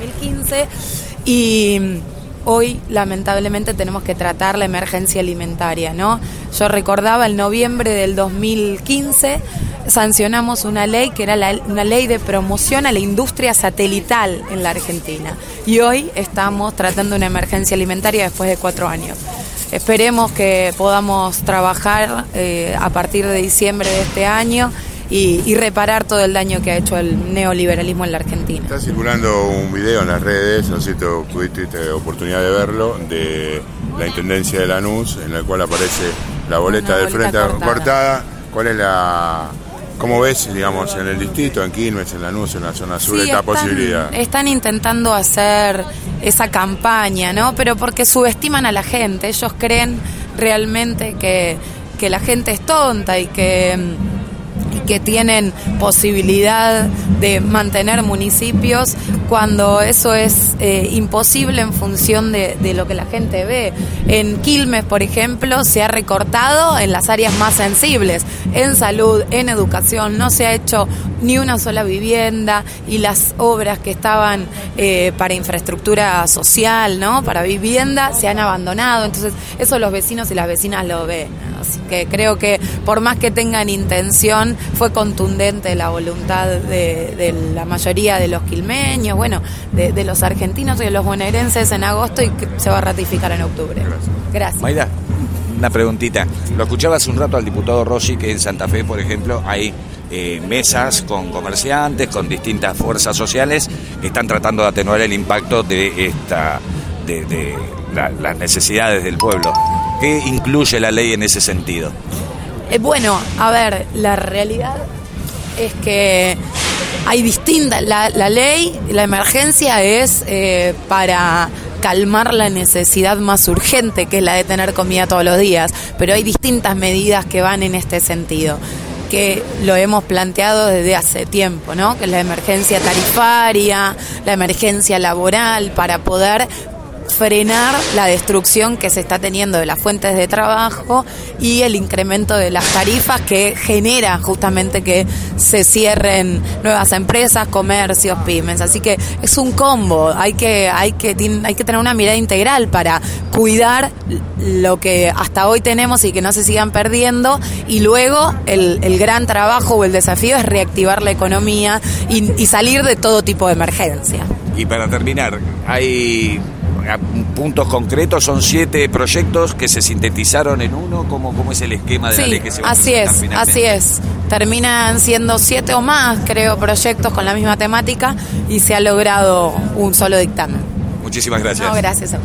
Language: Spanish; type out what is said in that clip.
2015 y hoy lamentablemente tenemos que tratar la emergencia alimentaria, ¿no? Yo recordaba el noviembre del 2015 sancionamos una ley que era una ley de promoción a la industria satelital en la Argentina y hoy estamos tratando una emergencia alimentaria después de cuatro años. Esperemos que podamos trabajar eh, a partir de diciembre de este año y, reparar todo el daño que ha hecho el neoliberalismo en la Argentina. Está circulando un video en las redes, no sé si tuviste oportunidad de verlo, de la Intendencia de Lanús, en el cual aparece la boleta del frente cortada. ¿Cuál es la, ¿Cómo ves, digamos, en el distrito, en Quilmes, en Lanús, en la zona sur, esta posibilidad? Están intentando hacer esa campaña, ¿no? Pero porque subestiman a la gente. Ellos creen realmente que, que la gente es tonta y que que tienen posibilidad de mantener municipios cuando eso es eh, imposible en función de, lo que la gente ve. En Quilmes, por ejemplo, se ha recortado en las áreas más sensibles, en salud, en educación, no se ha hecho ni una sola vivienda y las obras que estaban eh, para infraestructura social, ¿no? para vivienda, se han abandonado. Entonces, eso los vecinos y las vecinas lo ven. Así que creo que por más que tengan intención, fue contundente la voluntad de, la mayoría de los quilmeños, bueno, de, los argentinos y de los bonaerenses en agosto y que se va a ratificar en octubre. Gracias. Mayra, una preguntita. Lo escuchaba hace un rato al diputado Rossi que en Santa Fe, por ejemplo, hay eh, mesas con comerciantes, con distintas fuerzas sociales que están tratando de atenuar el impacto de esta de, las necesidades del pueblo. ¿Qué incluye la ley en ese sentido? Eh, bueno, a ver, la realidad es que hay distintas, la, ley, la emergencia es eh, para calmar la necesidad más urgente, que es la de tener comida todos los días, pero hay distintas medidas que van en este sentido que lo hemos planteado desde hace tiempo, ¿no? Que es la emergencia tarifaria, la emergencia laboral, para poder frenar la destrucción que se está teniendo de las fuentes de trabajo y el incremento de las tarifas que genera justamente que se cierren nuevas empresas, comercios, pymes. Así que es un combo, hay que, hay que, hay que tener una mirada integral para cuidar lo que hasta hoy tenemos y que no se sigan perdiendo y luego el, el gran trabajo o el desafío es reactivar la economía y, y salir de todo tipo de emergencia. Y para terminar, hay puntos concretos, son siete proyectos que se sintetizaron en uno, ¿cómo, cómo es el esquema de la ley que se va así es, así es. Terminan siendo siete o más, creo, proyectos con la misma temática y se ha logrado un solo dictamen. Muchísimas gracias. No, gracias a